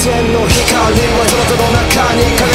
線の光は空の中に